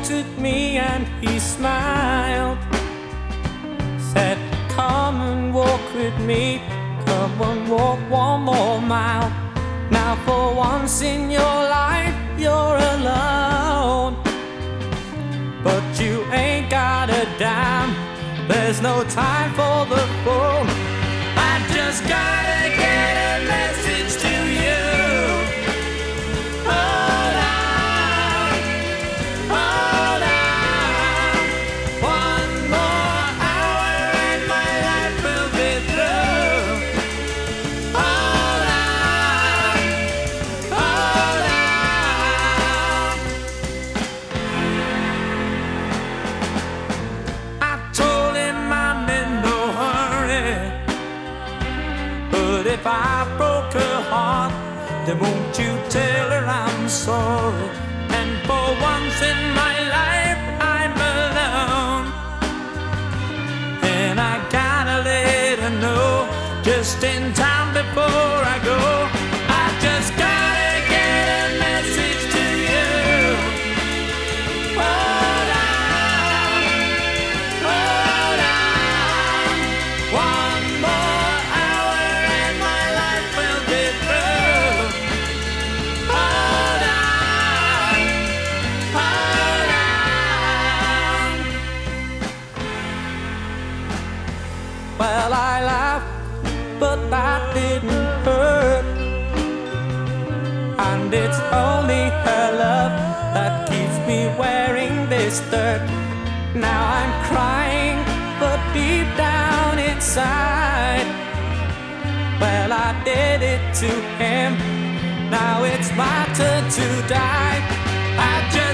looked at me and he smiled. Said, Come and walk with me, come and walk one more mile. Now, for once in your life, you're alone. But you ain't got a dime, there's no time for the phone. I just gotta get But if I broke her heart, then won't you tell her I'm sorry? And for once in my life, I'm alone. And I gotta let her know just in time before I go. Well, I laughed, but that didn't hurt. And it's only her love that keeps me wearing this dirt. Now I'm crying, but deep down inside, well, I did it to him. Now it's my turn to die. I just